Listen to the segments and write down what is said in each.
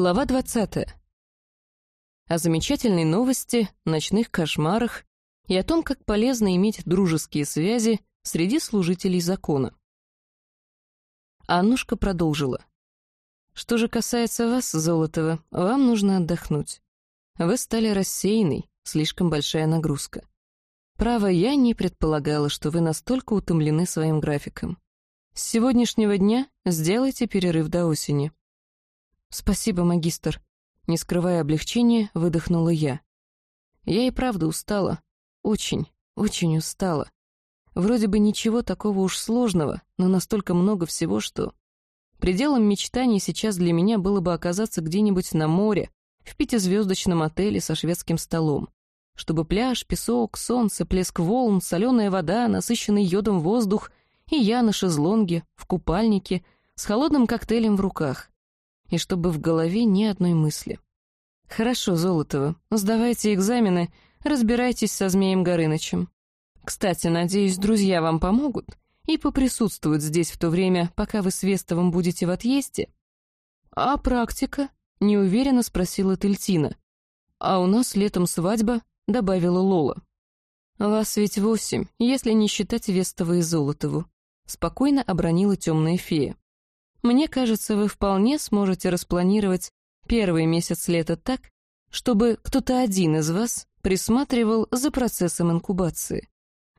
Глава 20. О замечательной новости, ночных кошмарах и о том, как полезно иметь дружеские связи среди служителей закона. Аннушка продолжила. «Что же касается вас, Золотова, вам нужно отдохнуть. Вы стали рассеянной, слишком большая нагрузка. Право, я не предполагала, что вы настолько утомлены своим графиком. С сегодняшнего дня сделайте перерыв до осени. «Спасибо, магистр», — не скрывая облегчения, выдохнула я. Я и правда устала. Очень, очень устала. Вроде бы ничего такого уж сложного, но настолько много всего, что... Пределом мечтаний сейчас для меня было бы оказаться где-нибудь на море, в пятизвездочном отеле со шведским столом. Чтобы пляж, песок, солнце, плеск волн, соленая вода, насыщенный йодом воздух и я на шезлонге, в купальнике, с холодным коктейлем в руках и чтобы в голове ни одной мысли. «Хорошо, Золотова, сдавайте экзамены, разбирайтесь со Змеем Горынычем. Кстати, надеюсь, друзья вам помогут и поприсутствуют здесь в то время, пока вы с Вестовым будете в отъезде». «А практика?» — неуверенно спросила Тельтина. «А у нас летом свадьба», — добавила Лола. «Вас ведь восемь, если не считать Вестова и Золотову», — спокойно обронила темная фея. Мне кажется, вы вполне сможете распланировать первый месяц лета так, чтобы кто-то один из вас присматривал за процессом инкубации.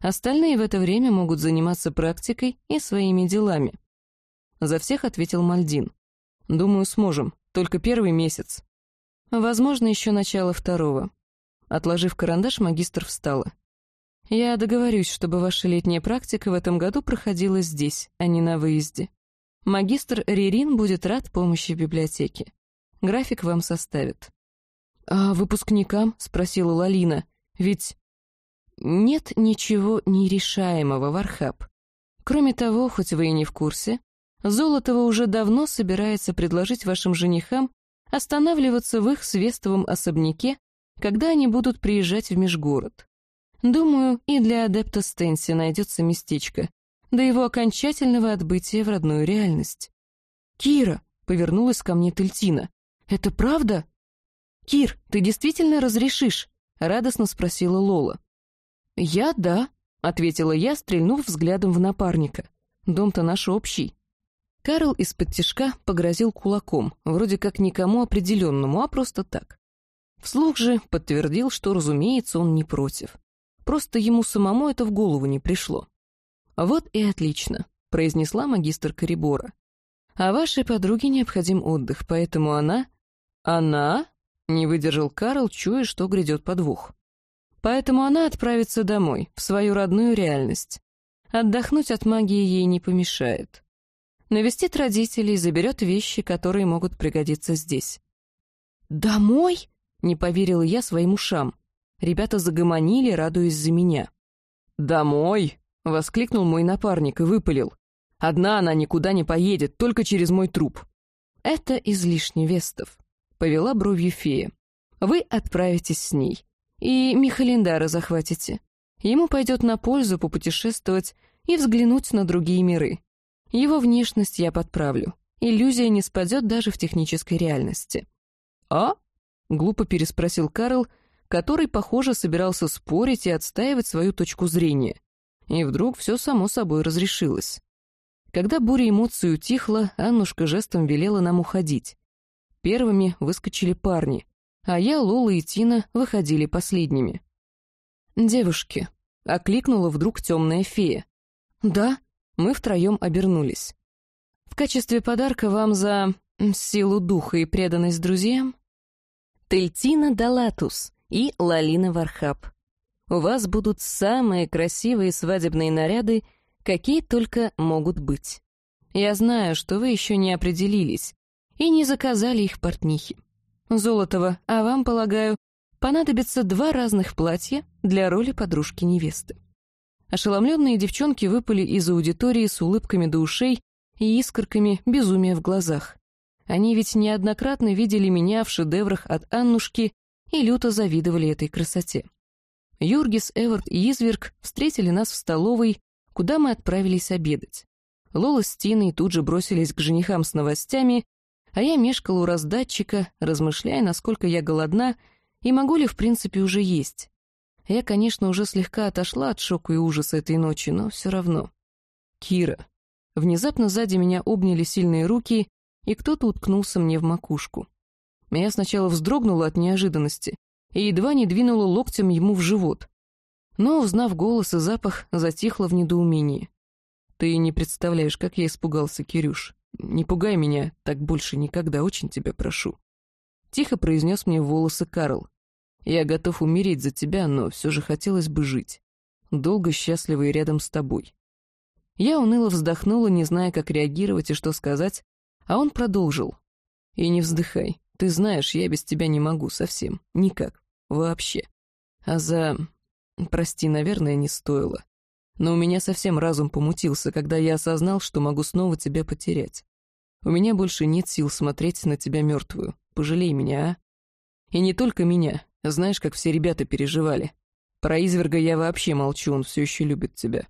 Остальные в это время могут заниматься практикой и своими делами. За всех ответил Мальдин. Думаю, сможем, только первый месяц. Возможно, еще начало второго. Отложив карандаш, магистр встала. Я договорюсь, чтобы ваша летняя практика в этом году проходила здесь, а не на выезде. Магистр Рерин будет рад помощи в библиотеке. График вам составит. «А выпускникам?» — спросила Лалина. «Ведь...» «Нет ничего нерешаемого, Вархаб. Кроме того, хоть вы и не в курсе, Золотова уже давно собирается предложить вашим женихам останавливаться в их свестовом особняке, когда они будут приезжать в межгород. Думаю, и для адепта Стенси найдется местечко, до его окончательного отбытия в родную реальность. «Кира!» — повернулась ко мне Тельтина. «Это правда?» «Кир, ты действительно разрешишь?» — радостно спросила Лола. «Я — да», — ответила я, стрельнув взглядом в напарника. «Дом-то наш общий». Карл из-под тишка погрозил кулаком, вроде как никому определенному, а просто так. Вслух же подтвердил, что, разумеется, он не против. Просто ему самому это в голову не пришло. «Вот и отлично», — произнесла магистр Корибора. «А вашей подруге необходим отдых, поэтому она...» «Она?» — не выдержал Карл, чуя, что грядет подвох. «Поэтому она отправится домой, в свою родную реальность. Отдохнуть от магии ей не помешает. Навестит родителей, заберет вещи, которые могут пригодиться здесь». «Домой?» — не поверила я своим ушам. Ребята загомонили, радуясь за меня. «Домой?» — воскликнул мой напарник и выпалил. «Одна она никуда не поедет, только через мой труп». «Это излишне, Вестов», — повела бровью фея. «Вы отправитесь с ней. И Михалиндара захватите. Ему пойдет на пользу попутешествовать и взглянуть на другие миры. Его внешность я подправлю. Иллюзия не спадет даже в технической реальности». «А?» — глупо переспросил Карл, который, похоже, собирался спорить и отстаивать свою точку зрения. И вдруг все само собой разрешилось. Когда буря эмоций утихла, Аннушка жестом велела нам уходить. Первыми выскочили парни, а я, Лола и Тина выходили последними. «Девушки», — окликнула вдруг темная фея. «Да», — мы втроем обернулись. «В качестве подарка вам за силу духа и преданность друзьям?» Тельтина Далатус и Лалина Вархаб. У вас будут самые красивые свадебные наряды, какие только могут быть. Я знаю, что вы еще не определились и не заказали их портнихи. Золотова, а вам, полагаю, понадобится два разных платья для роли подружки-невесты. Ошеломленные девчонки выпали из аудитории с улыбками до ушей и искорками безумия в глазах. Они ведь неоднократно видели меня в шедеврах от Аннушки и люто завидовали этой красоте. Юргис, Эвард и Изверг встретили нас в столовой, куда мы отправились обедать. Лола с Тиной тут же бросились к женихам с новостями, а я мешкала у раздатчика, размышляя, насколько я голодна и могу ли в принципе уже есть. Я, конечно, уже слегка отошла от шока и ужаса этой ночи, но все равно. Кира. Внезапно сзади меня обняли сильные руки, и кто-то уткнулся мне в макушку. Я сначала вздрогнула от неожиданности и едва не двинула локтем ему в живот. Но, узнав голос и запах, затихла в недоумении. «Ты не представляешь, как я испугался, Кирюш. Не пугай меня, так больше никогда, очень тебя прошу». Тихо произнес мне волосы Карл. Я готов умереть за тебя, но все же хотелось бы жить. Долго, счастливо и рядом с тобой. Я уныло вздохнула, не зная, как реагировать и что сказать, а он продолжил. И не вздыхай. Ты знаешь, я без тебя не могу совсем. Никак. Вообще. А за... Прости, наверное, не стоило. Но у меня совсем разум помутился, когда я осознал, что могу снова тебя потерять. У меня больше нет сил смотреть на тебя мертвую. Пожалей меня, а? И не только меня. Знаешь, как все ребята переживали. Про изверга я вообще молчу, он все еще любит тебя.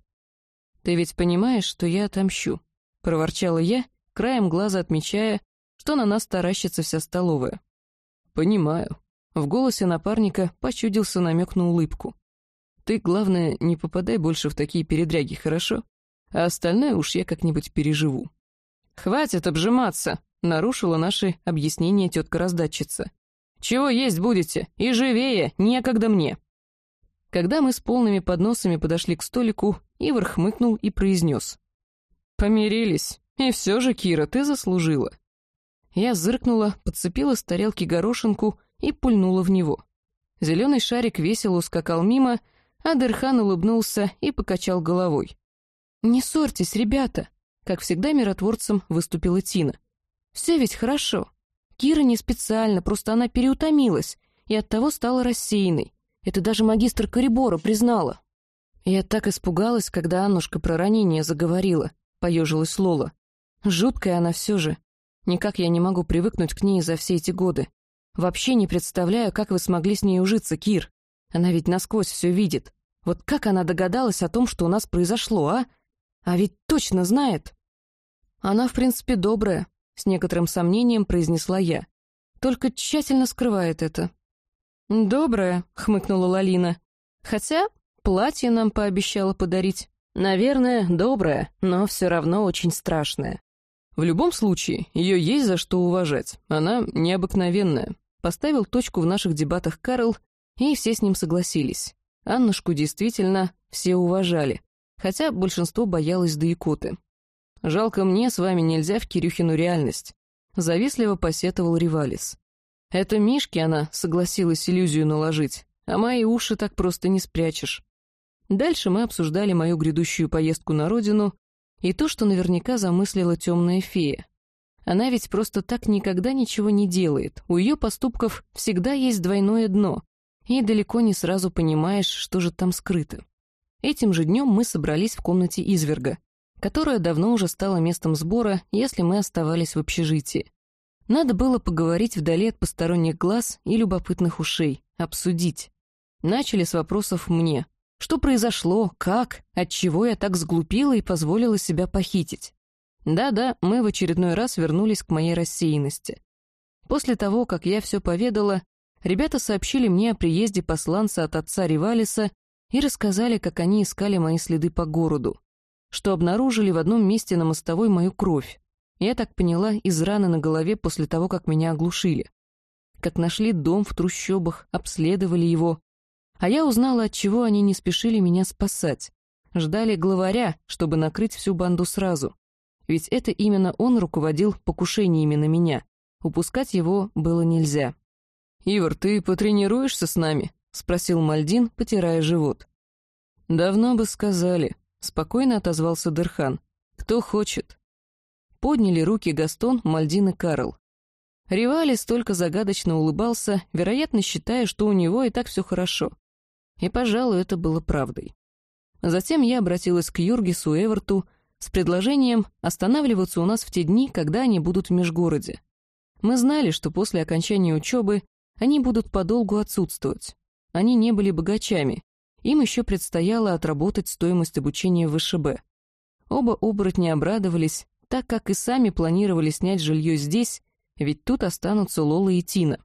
Ты ведь понимаешь, что я отомщу? Проворчала я, краем глаза отмечая, что на нас таращится вся столовая. Понимаю. В голосе напарника почудился намек на улыбку. Ты, главное, не попадай больше в такие передряги, хорошо? А остальное уж я как-нибудь переживу. «Хватит обжиматься!» — нарушила наши объяснения тетка-раздатчица. Чего есть будете? И живее, некогда мне!» Когда мы с полными подносами подошли к столику, Ивар хмыкнул и произнес. «Помирились. И все же, Кира, ты заслужила». Я зыркнула, подцепила с тарелки горошинку и пульнула в него. Зеленый шарик весело ускакал мимо, а Дерхан улыбнулся и покачал головой. «Не ссорьтесь, ребята!» Как всегда миротворцем выступила Тина. «Все ведь хорошо. Кира не специально, просто она переутомилась и оттого стала рассеянной. Это даже магистр Корибора признала. Я так испугалась, когда Аннушка про ранение заговорила, поежилась Лола. Жуткая она все же. Никак я не могу привыкнуть к ней за все эти годы. Вообще не представляю, как вы смогли с ней ужиться, Кир. Она ведь насквозь все видит. Вот как она догадалась о том, что у нас произошло, а? А ведь точно знает. Она, в принципе, добрая, с некоторым сомнением произнесла я. Только тщательно скрывает это. «Добрая», — хмыкнула Лалина. «Хотя платье нам пообещала подарить. Наверное, добрая, но все равно очень страшная. В любом случае, ее есть за что уважать. Она необыкновенная». Поставил точку в наших дебатах Карл, и все с ним согласились. Аннушку действительно все уважали, хотя большинство боялось до икоты. Жалко мне, с вами нельзя в Кирюхину реальность. Завистливо посетовал Ривалис. Это Мишке она согласилась иллюзию наложить, а мои уши так просто не спрячешь. Дальше мы обсуждали мою грядущую поездку на родину и то, что наверняка замыслила темная фея. Она ведь просто так никогда ничего не делает, у ее поступков всегда есть двойное дно, и далеко не сразу понимаешь, что же там скрыто. Этим же днем мы собрались в комнате изверга которая давно уже стала местом сбора, если мы оставались в общежитии. Надо было поговорить вдали от посторонних глаз и любопытных ушей, обсудить. Начали с вопросов мне. Что произошло, как, отчего я так сглупила и позволила себя похитить? Да-да, мы в очередной раз вернулись к моей рассеянности. После того, как я все поведала, ребята сообщили мне о приезде посланца от отца Ривалиса и рассказали, как они искали мои следы по городу что обнаружили в одном месте на мостовой мою кровь. Я так поняла из раны на голове после того, как меня оглушили. Как нашли дом в трущобах, обследовали его. А я узнала, от чего они не спешили меня спасать. Ждали главаря, чтобы накрыть всю банду сразу. Ведь это именно он руководил покушениями на меня. Упускать его было нельзя. «Ивар, ты потренируешься с нами?» — спросил Мальдин, потирая живот. «Давно бы сказали», — спокойно отозвался Дерхан. «Кто хочет?» Подняли руки Гастон, Мальдин и Карл. Ривалис только загадочно улыбался, вероятно, считая, что у него и так все хорошо. И, пожалуй, это было правдой. Затем я обратилась к Юргису Эверту с предложением останавливаться у нас в те дни, когда они будут в межгороде. Мы знали, что после окончания учебы они будут подолгу отсутствовать. Они не были богачами, им еще предстояло отработать стоимость обучения в ВШБ. Оба оборотня обрадовались, так как и сами планировали снять жилье здесь, ведь тут останутся Лола и Тина.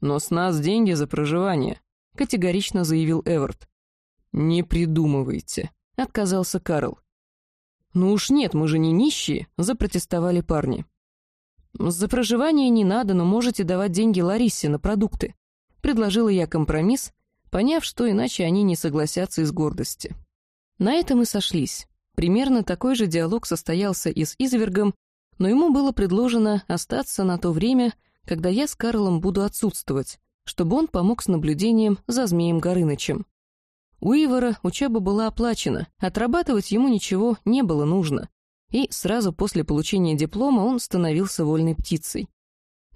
«Но с нас деньги за проживание», — категорично заявил Эверт. «Не придумывайте», — отказался Карл. «Ну уж нет, мы же не нищие», — запротестовали парни. «За проживание не надо, но можете давать деньги Ларисе на продукты», — предложила я компромисс, поняв, что иначе они не согласятся из гордости. На этом и сошлись. Примерно такой же диалог состоялся и с Извергом, но ему было предложено остаться на то время, когда я с Карлом буду отсутствовать, чтобы он помог с наблюдением за Змеем Горынычем. У Ивара учеба была оплачена, отрабатывать ему ничего не было нужно, и сразу после получения диплома он становился вольной птицей.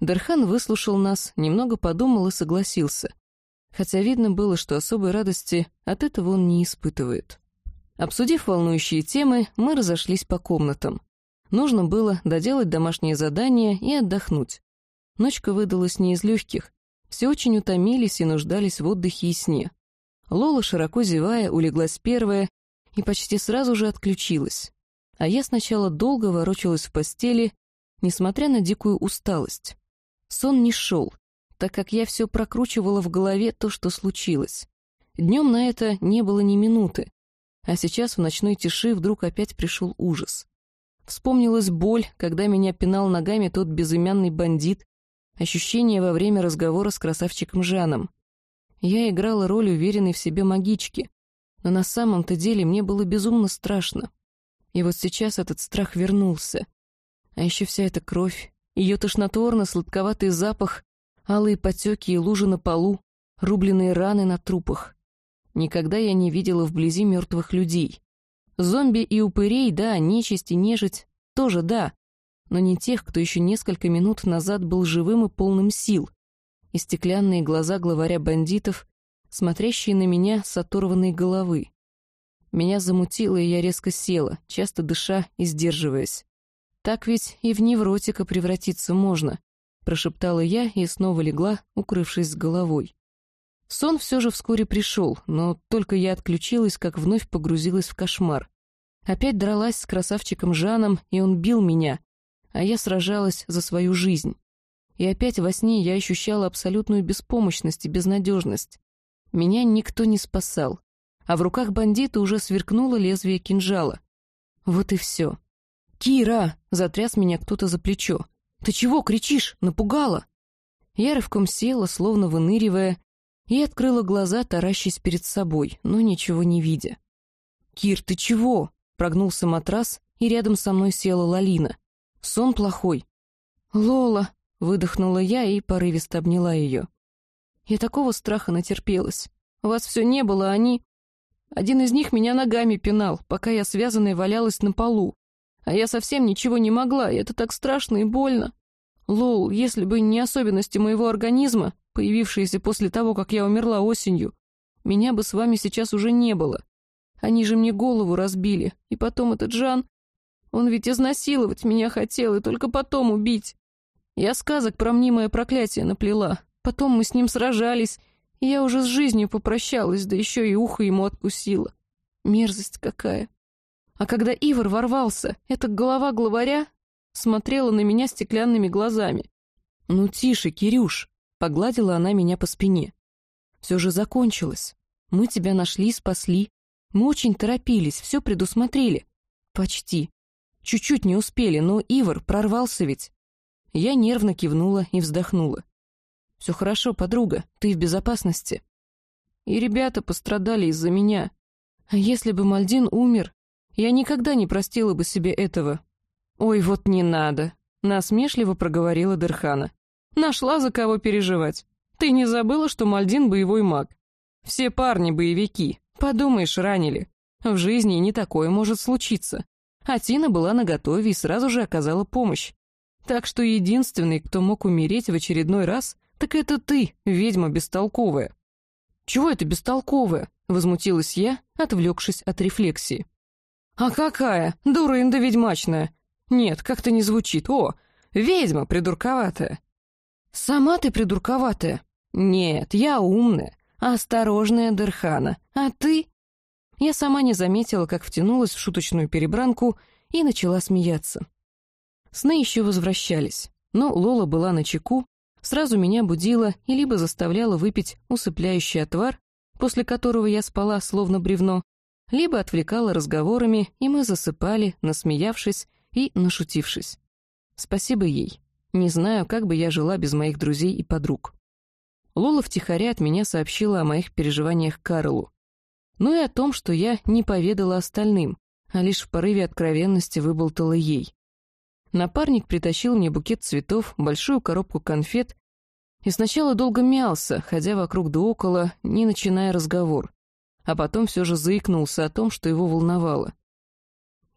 Дархан выслушал нас, немного подумал и согласился, хотя видно было, что особой радости от этого он не испытывает. Обсудив волнующие темы, мы разошлись по комнатам. Нужно было доделать домашние задания и отдохнуть. Ночка выдалась не из легких. Все очень утомились и нуждались в отдыхе и сне. Лола, широко зевая, улеглась первая и почти сразу же отключилась. А я сначала долго ворочалась в постели, несмотря на дикую усталость. Сон не шел, так как я все прокручивала в голове то, что случилось. Днем на это не было ни минуты, а сейчас в ночной тиши вдруг опять пришел ужас. Вспомнилась боль, когда меня пинал ногами тот безымянный бандит, ощущение во время разговора с красавчиком Жаном. Я играла роль уверенной в себе магички, но на самом-то деле мне было безумно страшно. И вот сейчас этот страх вернулся. А еще вся эта кровь, ее тошнотворно-сладковатый запах, алые потеки и лужи на полу, рубленные раны на трупах. Никогда я не видела вблизи мертвых людей. Зомби и упырей, да, нечисть и нежить, тоже да, но не тех, кто еще несколько минут назад был живым и полным сил. И стеклянные глаза главаря бандитов, смотрящие на меня с оторванной головы. Меня замутило, и я резко села, часто дыша и сдерживаясь. «Так ведь и в невротика превратиться можно», — прошептала я и снова легла, укрывшись головой. Сон все же вскоре пришел, но только я отключилась, как вновь погрузилась в кошмар. Опять дралась с красавчиком Жаном, и он бил меня, а я сражалась за свою жизнь. И опять во сне я ощущала абсолютную беспомощность и безнадежность. Меня никто не спасал, а в руках бандита уже сверкнуло лезвие кинжала. Вот и все. «Кира!» — затряс меня кто-то за плечо. «Ты чего кричишь? Напугала!» Я рывком села, словно выныривая, и открыла глаза, таращась перед собой, но ничего не видя. «Кир, ты чего?» — прогнулся матрас, и рядом со мной села Лалина. «Сон плохой». «Лола!» — выдохнула я и порывисто обняла ее. Я такого страха натерпелась. Вас все не было, они... Один из них меня ногами пинал, пока я связанная валялась на полу. А я совсем ничего не могла, и это так страшно и больно. Лол, если бы не особенности моего организма, появившиеся после того, как я умерла осенью, меня бы с вами сейчас уже не было. Они же мне голову разбили, и потом этот Жан... Он ведь изнасиловать меня хотел и только потом убить. Я сказок про мнимое проклятие наплела. Потом мы с ним сражались, и я уже с жизнью попрощалась, да еще и ухо ему откусила. Мерзость какая. А когда Ивар ворвался, эта голова главаря смотрела на меня стеклянными глазами. «Ну тише, Кирюш!» Погладила она меня по спине. «Все же закончилось. Мы тебя нашли, спасли. Мы очень торопились, все предусмотрели. Почти. Чуть-чуть не успели, но Ивар прорвался ведь». Я нервно кивнула и вздохнула. «Все хорошо, подруга, ты в безопасности». И ребята пострадали из-за меня. А если бы Мальдин умер, я никогда не простила бы себе этого. «Ой, вот не надо», — насмешливо проговорила Дерхана. Нашла за кого переживать. Ты не забыла, что Мальдин боевой маг? Все парни боевики. Подумаешь, ранили. В жизни не такое может случиться. А Тина была наготове и сразу же оказала помощь. Так что единственный, кто мог умереть в очередной раз, так это ты, ведьма бестолковая. «Чего это бестолковая?» — возмутилась я, отвлекшись от рефлексии. «А какая? Дура индоведьмачная!» «Нет, как-то не звучит. О, ведьма придурковатая!» «Сама ты придурковатая». «Нет, я умная, осторожная Дерхана. А ты?» Я сама не заметила, как втянулась в шуточную перебранку и начала смеяться. Сны еще возвращались. Но Лола была на чеку, сразу меня будила и либо заставляла выпить усыпляющий отвар, после которого я спала словно бревно, либо отвлекала разговорами, и мы засыпали, насмеявшись и нашутившись. Спасибо ей. Не знаю, как бы я жила без моих друзей и подруг. Лола втихаря от меня сообщила о моих переживаниях Карлу. Ну и о том, что я не поведала остальным, а лишь в порыве откровенности выболтала ей. Напарник притащил мне букет цветов, большую коробку конфет и сначала долго мялся, ходя вокруг да около, не начиная разговор, а потом все же заикнулся о том, что его волновало.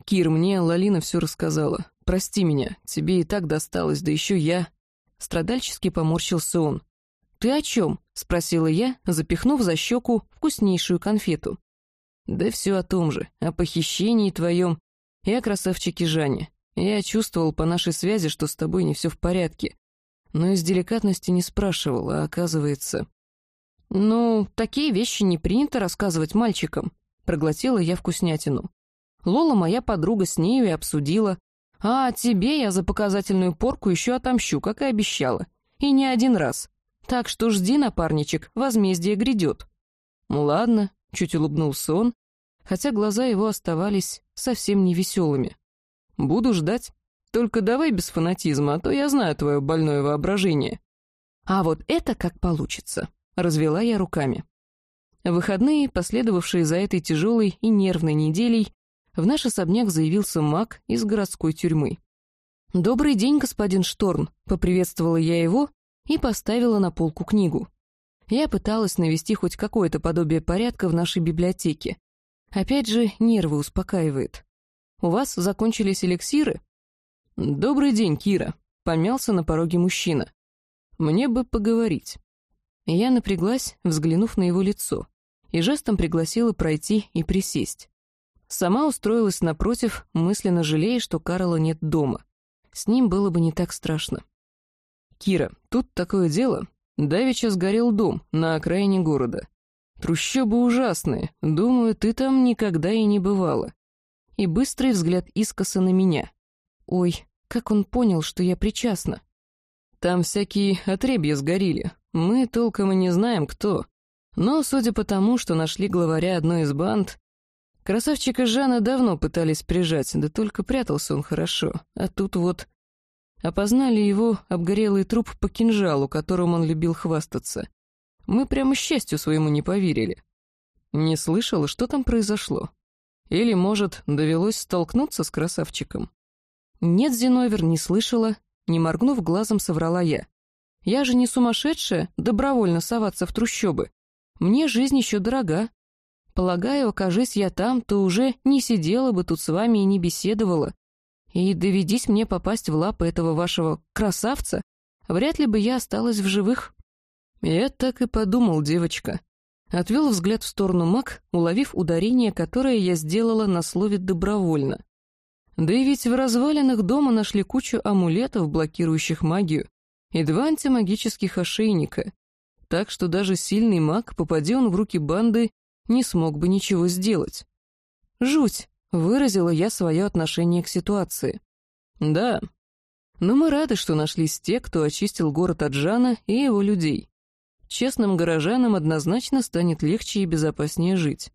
«Кир, мне Лалина все рассказала. Прости меня, тебе и так досталось, да еще я...» Страдальчески поморщился он. «Ты о чем?» — спросила я, запихнув за щеку вкуснейшую конфету. «Да все о том же, о похищении твоем и о красавчике Жане. Я чувствовал по нашей связи, что с тобой не все в порядке, но из деликатности не спрашивал, а оказывается... «Ну, такие вещи не принято рассказывать мальчикам», — проглотила я вкуснятину. Лола моя подруга с нею и обсудила. А тебе я за показательную порку еще отомщу, как и обещала. И не один раз. Так что жди, напарничек, возмездие грядет. Ладно, чуть улыбнулся он, хотя глаза его оставались совсем невеселыми. Буду ждать. Только давай без фанатизма, а то я знаю твое больное воображение. А вот это как получится, развела я руками. Выходные, последовавшие за этой тяжелой и нервной неделей, в наш особняк заявился маг из городской тюрьмы. «Добрый день, господин Шторн», — поприветствовала я его и поставила на полку книгу. Я пыталась навести хоть какое-то подобие порядка в нашей библиотеке. Опять же, нервы успокаивает. «У вас закончились эликсиры?» «Добрый день, Кира», — помялся на пороге мужчина. «Мне бы поговорить». Я напряглась, взглянув на его лицо, и жестом пригласила пройти и присесть. Сама устроилась напротив, мысленно жалея, что Карла нет дома. С ним было бы не так страшно. «Кира, тут такое дело. Давеча сгорел дом на окраине города. Трущобы ужасные, думаю, ты там никогда и не бывала». И быстрый взгляд искоса на меня. Ой, как он понял, что я причастна. Там всякие отребья сгорели. Мы толком и не знаем, кто. Но, судя по тому, что нашли главаря одной из банд, красавчика Жана давно пытались прижать, да только прятался он хорошо. А тут вот Опознали его обгорелый труп по кинжалу, которым он любил хвастаться. Мы прямо счастью своему не поверили. Не слышала, что там произошло. Или, может, довелось столкнуться с красавчиком. Нет, Зиновер, не слышала, не моргнув глазом, соврала я. Я же не сумасшедшая добровольно соваться в трущобы. Мне жизнь еще дорога. Полагаю, окажись я там, то уже не сидела бы тут с вами и не беседовала, и доведись мне попасть в лапы этого вашего красавца, вряд ли бы я осталась в живых. Я так и подумал, девочка. Отвел взгляд в сторону маг, уловив ударение, которое я сделала на слове «добровольно». Да и ведь в развалинах дома нашли кучу амулетов, блокирующих магию, и два антимагических ошейника. Так что даже сильный маг, попадя он в руки банды, не смог бы ничего сделать. Жуть! Выразила я свое отношение к ситуации. Да. Но мы рады, что нашлись те, кто очистил город от Жана и его людей. Честным горожанам однозначно станет легче и безопаснее жить.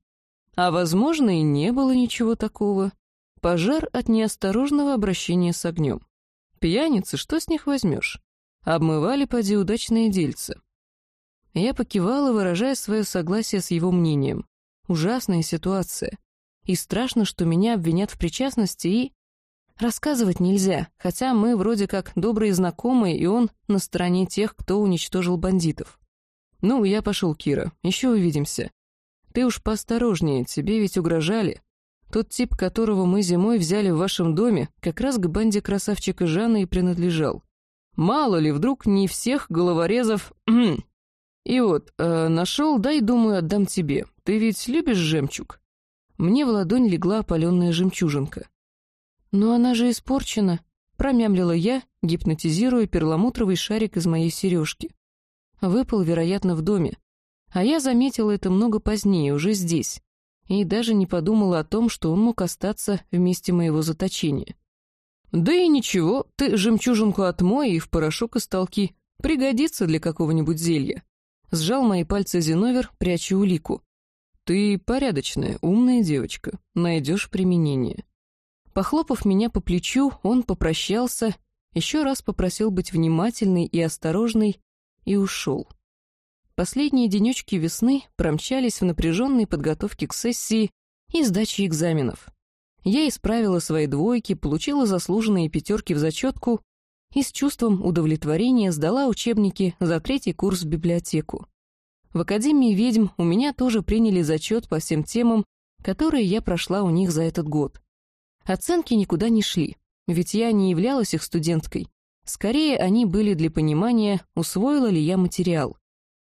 А, возможно, и не было ничего такого. Пожар от неосторожного обращения с огнем. Пьяницы, что с них возьмешь? Обмывали поди удачные дельцы. Я покивала, выражая свое согласие с его мнением. Ужасная ситуация. И страшно, что меня обвинят в причастности и... Рассказывать нельзя, хотя мы вроде как добрые знакомые, и он на стороне тех, кто уничтожил бандитов. Ну, я пошел, Кира, еще увидимся. Ты уж поосторожнее, тебе ведь угрожали. Тот тип, которого мы зимой взяли в вашем доме, как раз к банде красавчика Жана и принадлежал. Мало ли, вдруг не всех головорезов... И вот, э, нашел, дай, думаю, отдам тебе. Ты ведь любишь жемчуг? Мне в ладонь легла опаленная жемчужинка. «Но она же испорчена», — промямлила я, гипнотизируя перламутровый шарик из моей сережки. Выпал, вероятно, в доме. А я заметила это много позднее, уже здесь, и даже не подумала о том, что он мог остаться в месте моего заточения. «Да и ничего, ты жемчужинку отмой и в порошок истолки. Пригодится для какого-нибудь зелья». Сжал мои пальцы Зиновер, пряча улику. «Ты порядочная, умная девочка. Найдешь применение». Похлопав меня по плечу, он попрощался, еще раз попросил быть внимательной и осторожной и ушел. Последние денечки весны промчались в напряженной подготовке к сессии и сдаче экзаменов. Я исправила свои двойки, получила заслуженные пятерки в зачетку и с чувством удовлетворения сдала учебники за третий курс в библиотеку. В Академии ведьм у меня тоже приняли зачет по всем темам, которые я прошла у них за этот год. Оценки никуда не шли, ведь я не являлась их студенткой. Скорее, они были для понимания, усвоила ли я материал.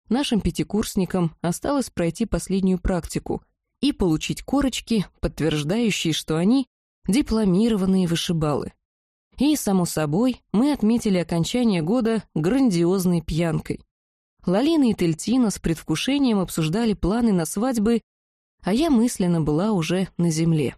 Нашим пятикурсникам осталось пройти последнюю практику и получить корочки, подтверждающие, что они дипломированные вышибалы. И, само собой, мы отметили окончание года грандиозной пьянкой. Лалина и Тельтина с предвкушением обсуждали планы на свадьбы, а я мысленно была уже на земле.